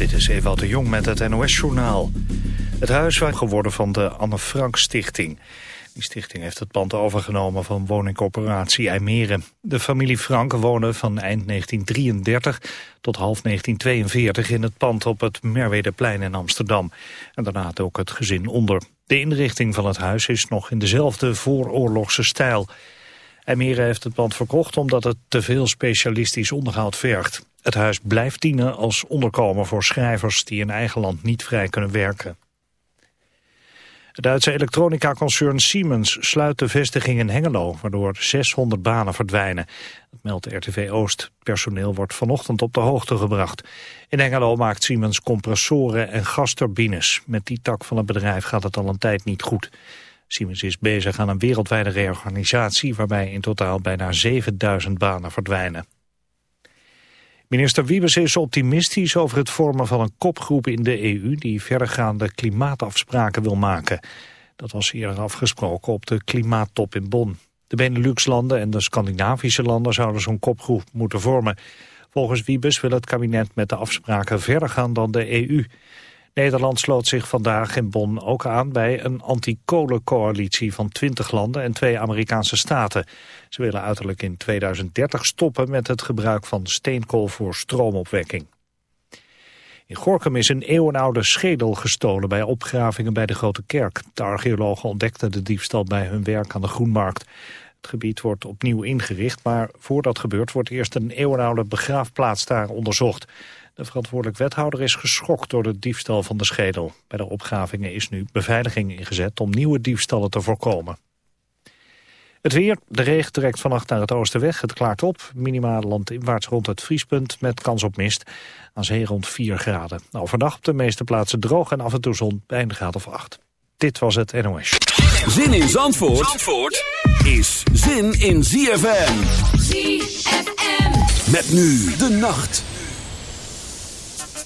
Dit is Ewout de Jong met het NOS-journaal. Het huis waar geworden van de Anne Frank Stichting. Die stichting heeft het pand overgenomen van woningcorporatie IJmeren. De familie Frank woonde van eind 1933 tot half 1942 in het pand op het Merwedeplein in Amsterdam. En daarna had ook het gezin onder. De inrichting van het huis is nog in dezelfde vooroorlogse stijl. IJmeren heeft het pand verkocht omdat het te veel specialistisch onderhoud vergt. Het huis blijft dienen als onderkomen voor schrijvers die in eigen land niet vrij kunnen werken. Het Duitse elektronica-concern Siemens sluit de vestiging in Hengelo, waardoor 600 banen verdwijnen. Dat meldt RTV Oost. Personeel wordt vanochtend op de hoogte gebracht. In Hengelo maakt Siemens compressoren en gasturbines. Met die tak van het bedrijf gaat het al een tijd niet goed. Siemens is bezig aan een wereldwijde reorganisatie... waarbij in totaal bijna 7000 banen verdwijnen. Minister Wiebes is optimistisch over het vormen van een kopgroep in de EU... die verregaande klimaatafspraken wil maken. Dat was eerder afgesproken op de klimaattop in Bonn. De Benelux-landen en de Scandinavische landen zouden zo'n kopgroep moeten vormen. Volgens Wiebes wil het kabinet met de afspraken verder gaan dan de EU... Nederland sloot zich vandaag in Bonn ook aan bij een anti-kolencoalitie van 20 landen en twee Amerikaanse staten. Ze willen uiterlijk in 2030 stoppen met het gebruik van steenkool voor stroomopwekking. In Gorkum is een eeuwenoude schedel gestolen bij opgravingen bij de Grote Kerk. De archeologen ontdekten de diefstal bij hun werk aan de Groenmarkt. Het gebied wordt opnieuw ingericht, maar voordat gebeurt wordt eerst een eeuwenoude begraafplaats daar onderzocht. De verantwoordelijk wethouder is geschokt door de diefstal van de schedel. Bij de opgravingen is nu beveiliging ingezet om nieuwe diefstallen te voorkomen. Het weer, de regen trekt vannacht naar het oosten weg. Het klaart op, minimaal landinwaarts rond het vriespunt met kans op mist. Aan zee rond 4 graden. Overdag op de meeste plaatsen droog en af en toe zon bij een graad of 8. Dit was het NOS. Zin in Zandvoort, Zandvoort is zin in ZFM. ZFM. Met nu de nacht.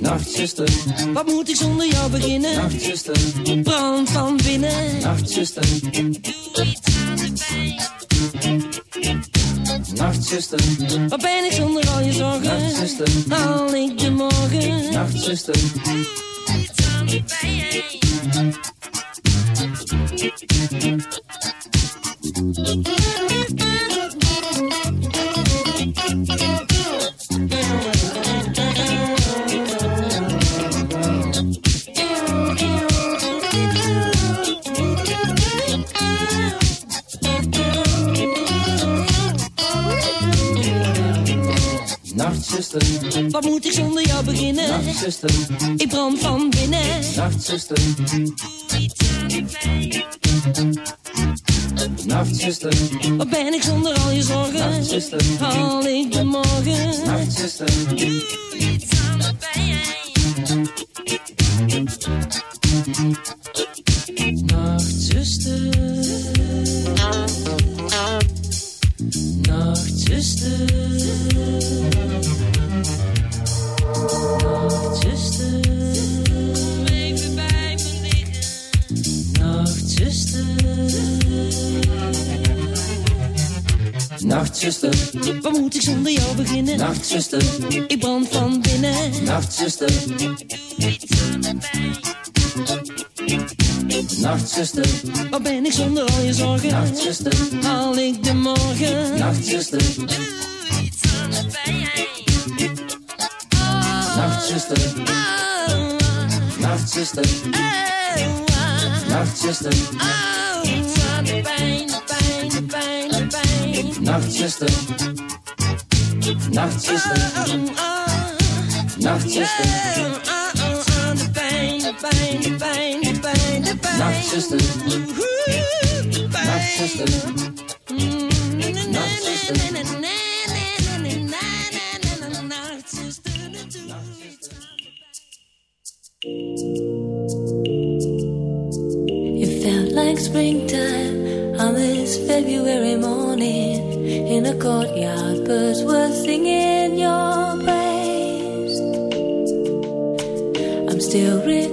Nachtzuster, wat moet ik zonder jou beginnen? Nachtzuster, brand van binnen. Nachtzuster, doe iets aan de pijn. Nachtzuster, Wat ben ik zonder al je zorgen? Nachtzuster, haal ik de morgen? Nachtzuster, doe iets aan de pijn. Nachtzuster, Ik brand van binnen. Nachtzuster, Doe iets aan de pijn. Nachtzuster, Nachtzuster, February morning in a courtyard, birds were singing your praise. I'm still. Re-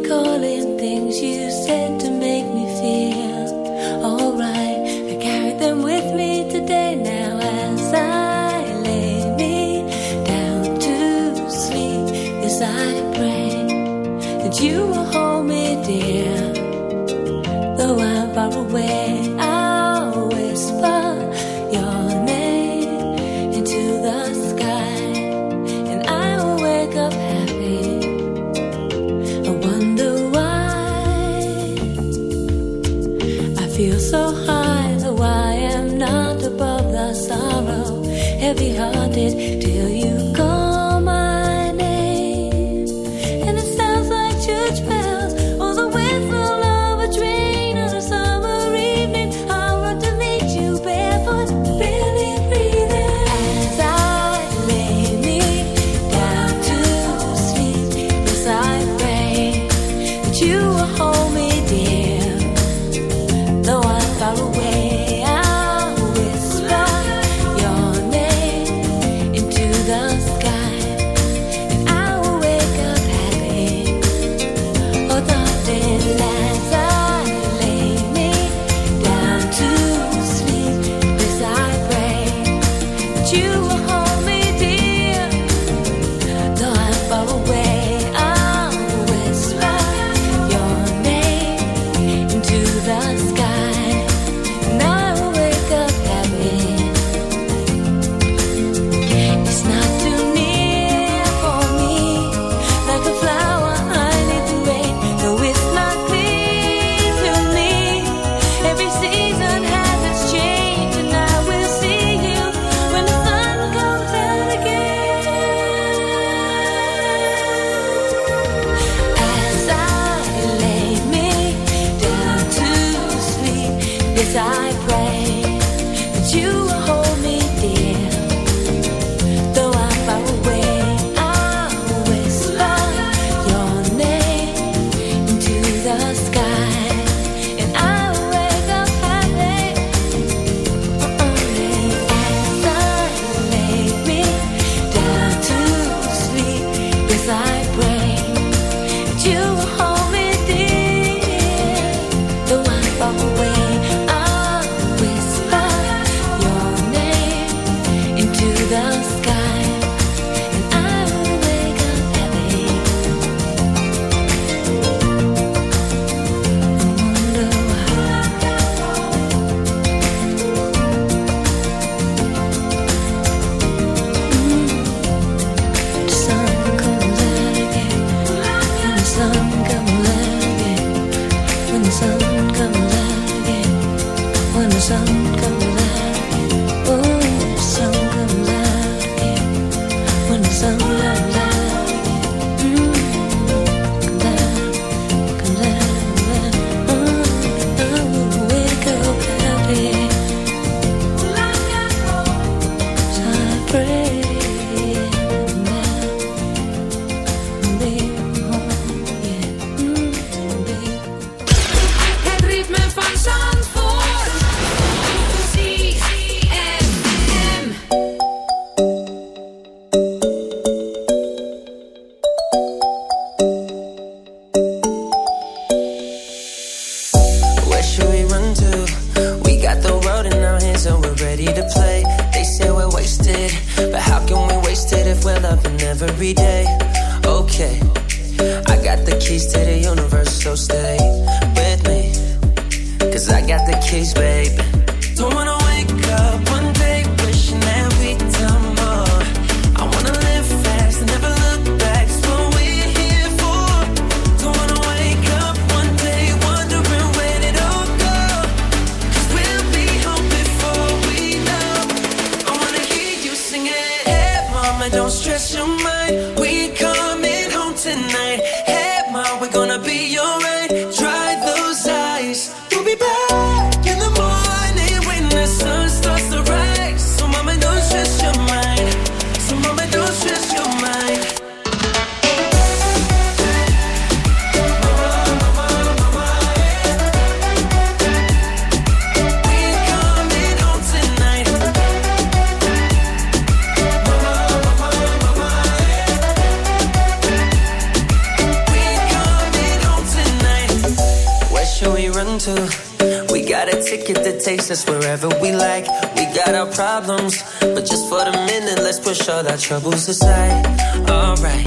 troubles aside. Alright,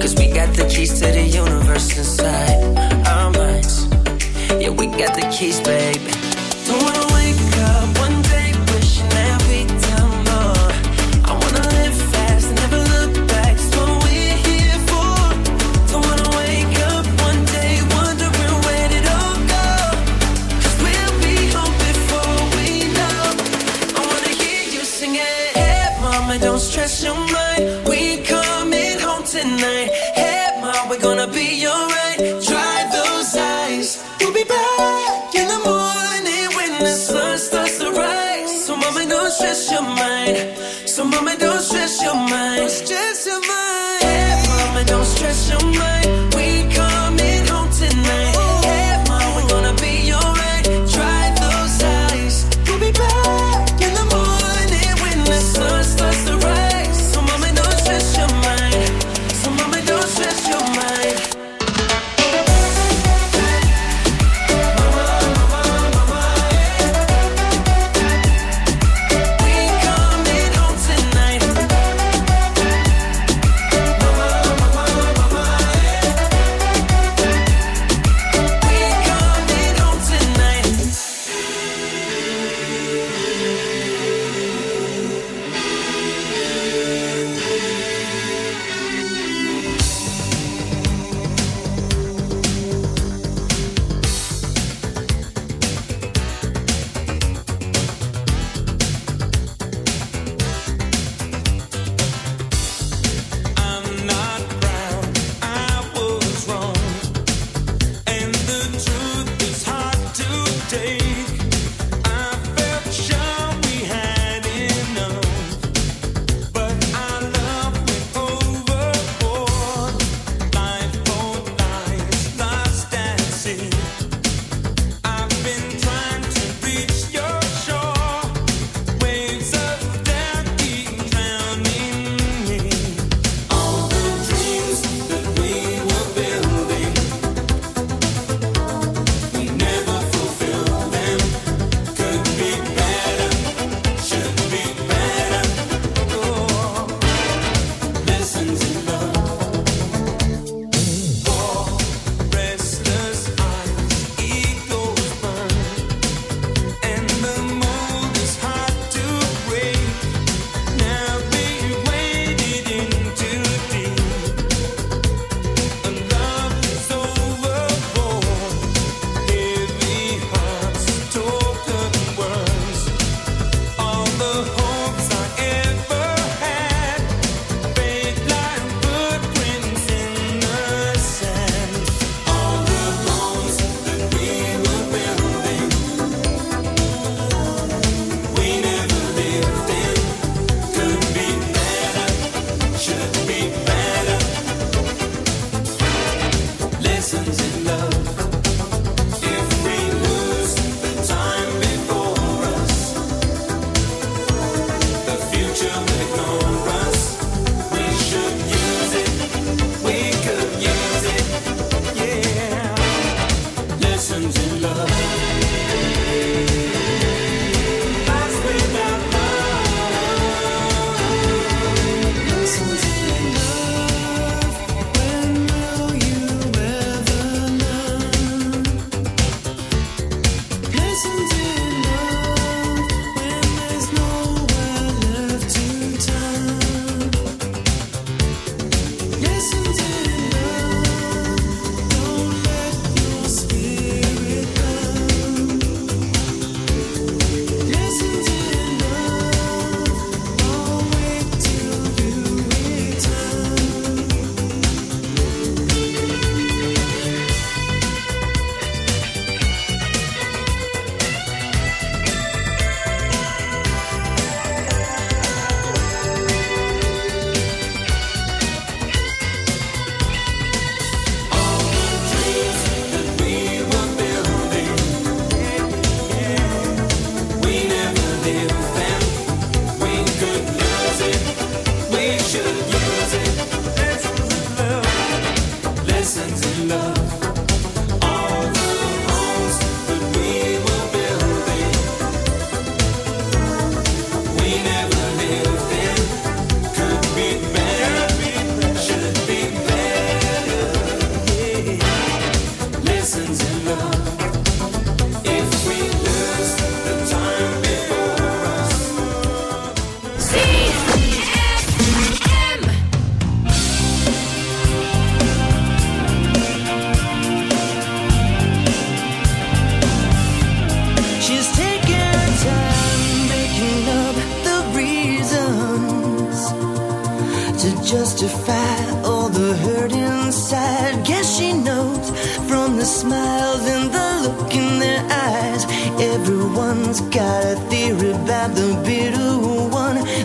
cause we got the keys to the universe inside our minds. Yeah, we got the keys, baby. Don't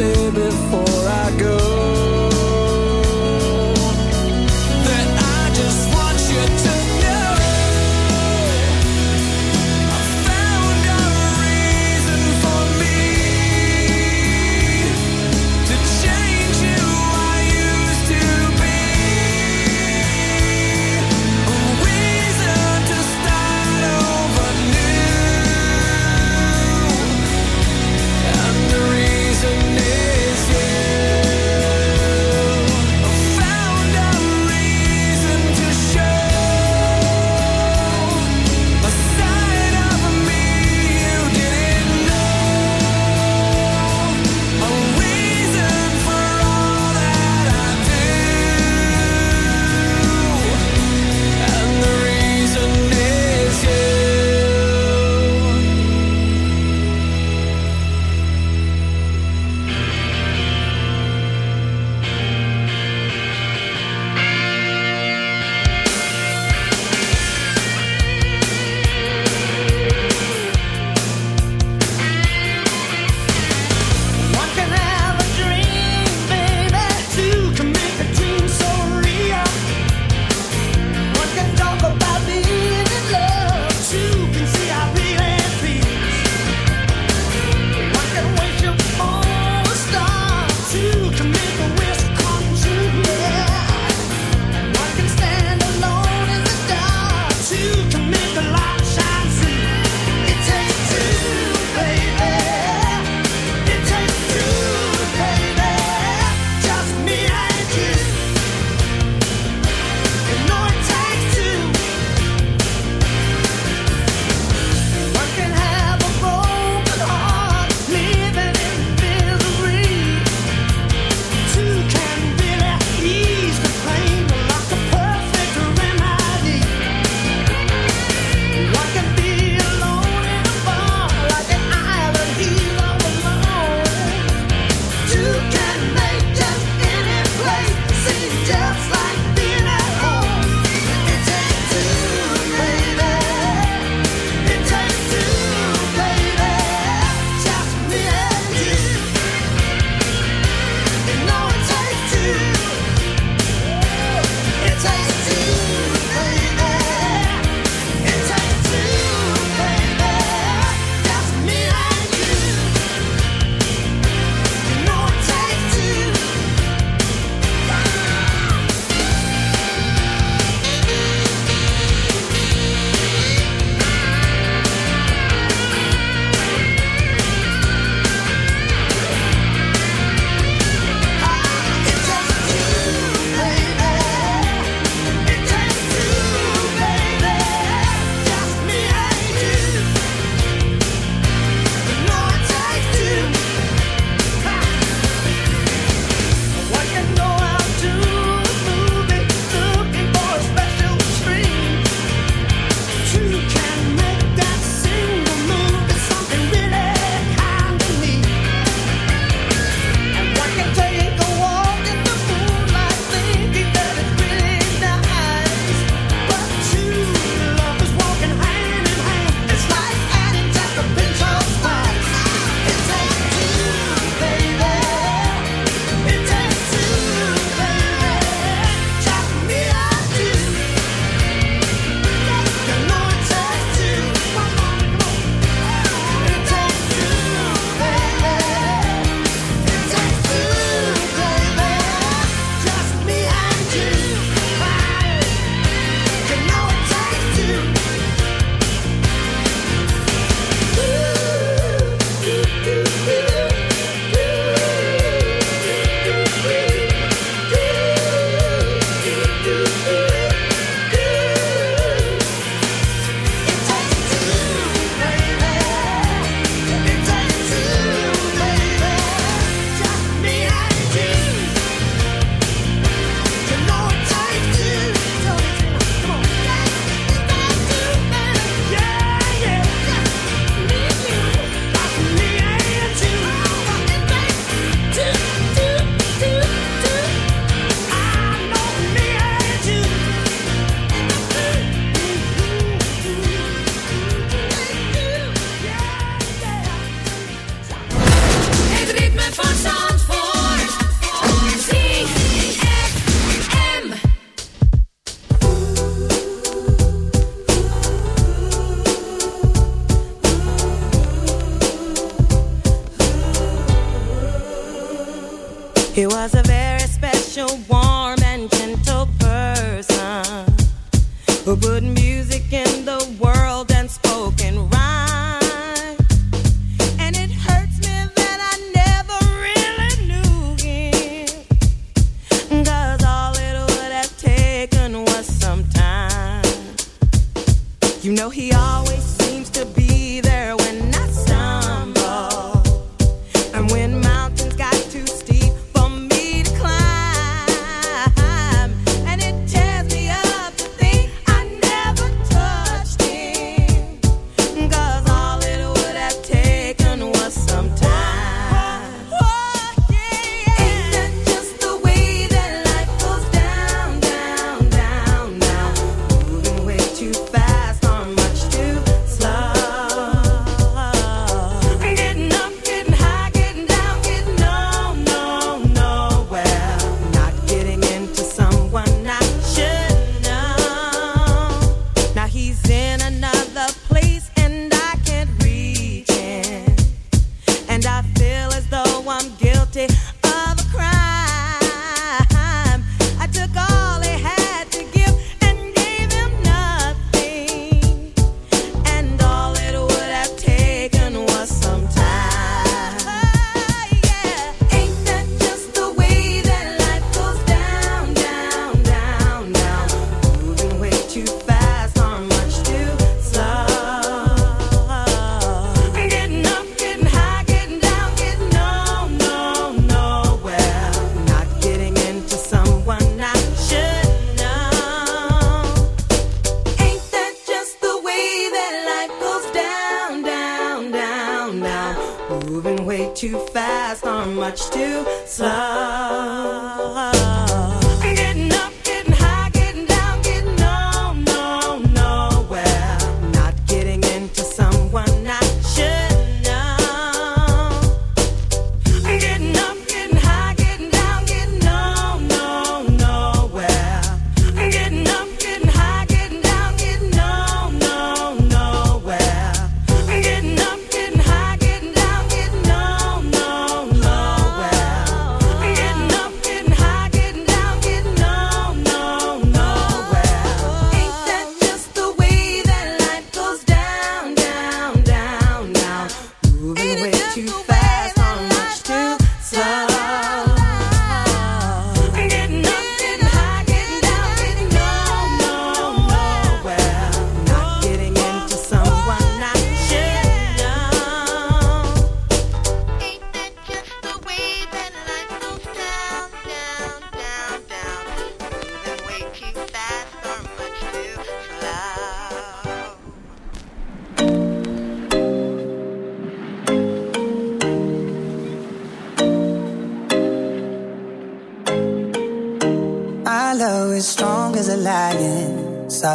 say before I go? You know he always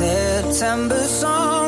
September song.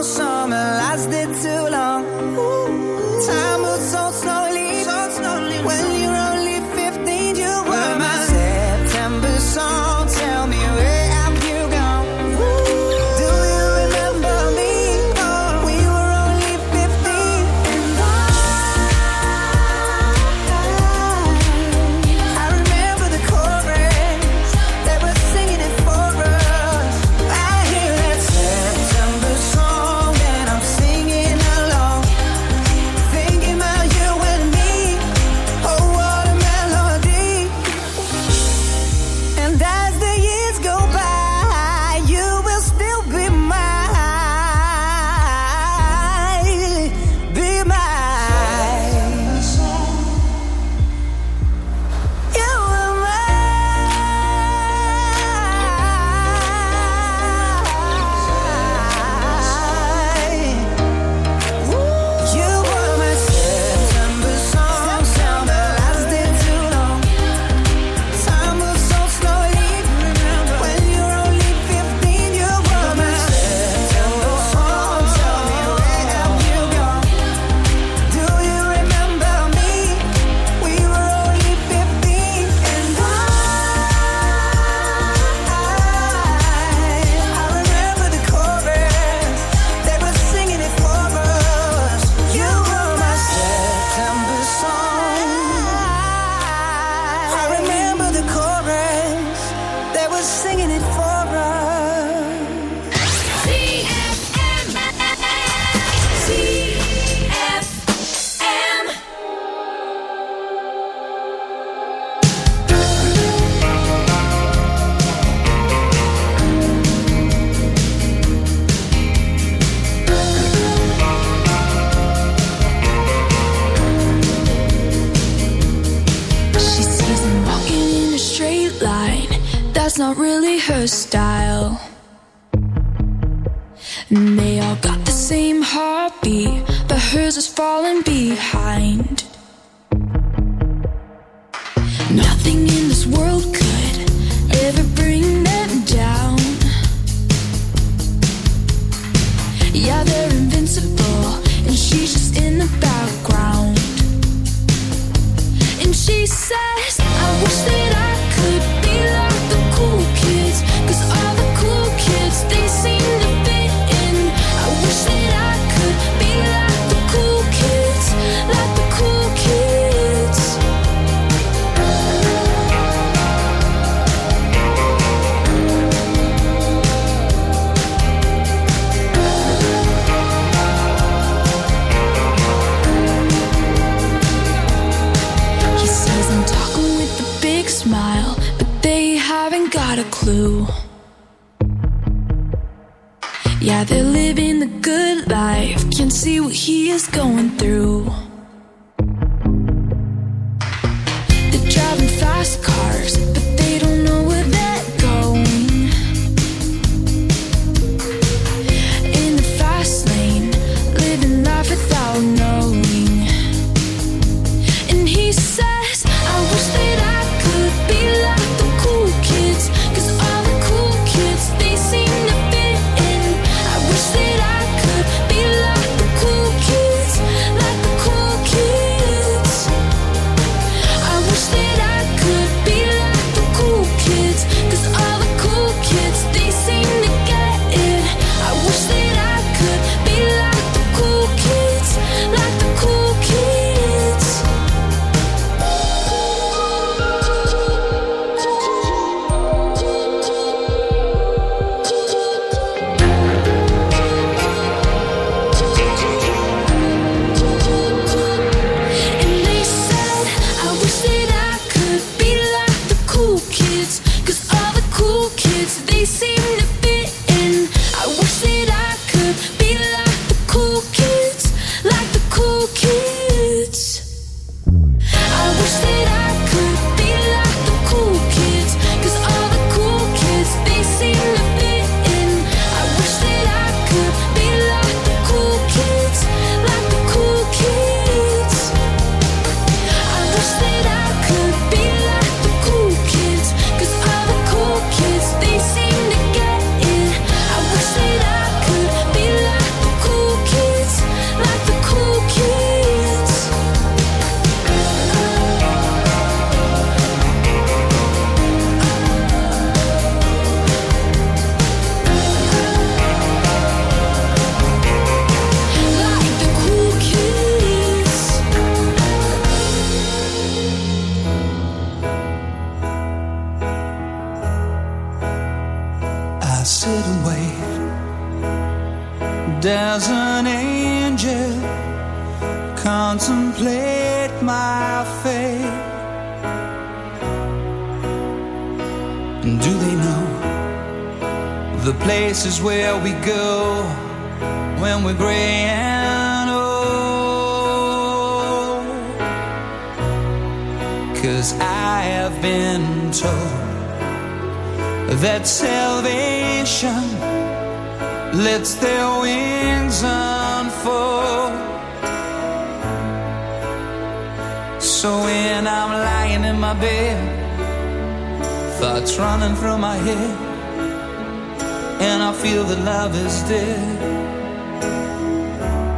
that love is dead.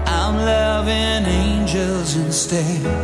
I'm loving angels instead.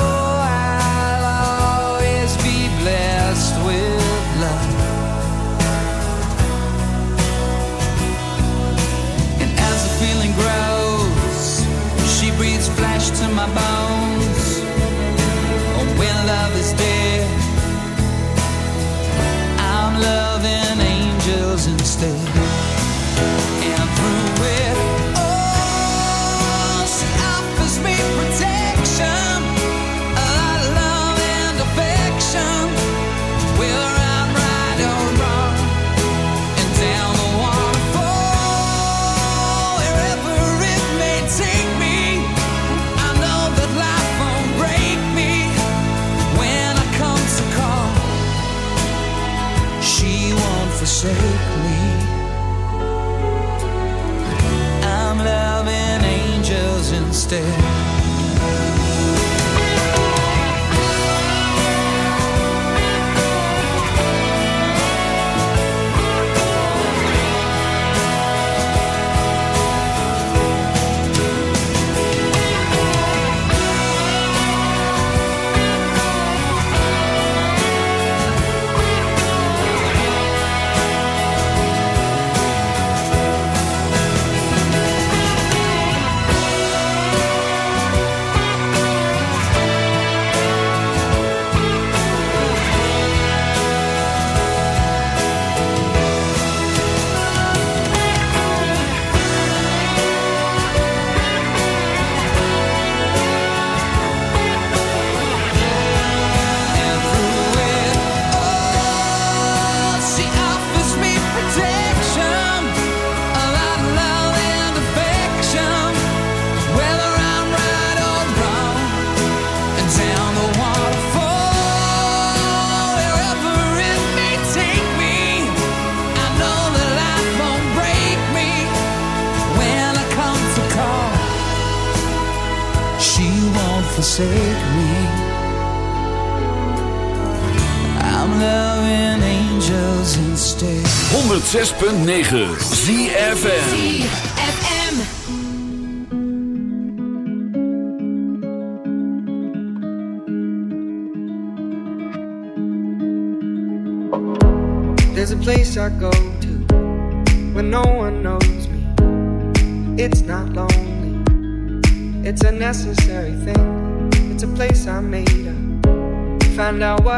Instead.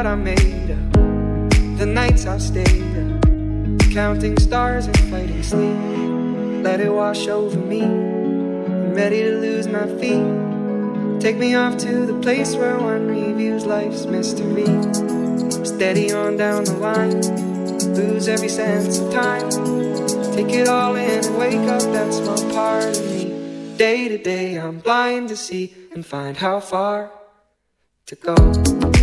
What I made. The nights I've stayed counting stars and fighting sleep. Let it wash over me. I'm ready to lose my feet. Take me off to the place where one reviews life's mystery. Steady on down the line, lose every sense of time. Take it all in and wake up that small part of me. Day to day, I'm blind to see and find how far to go.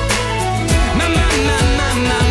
My, my,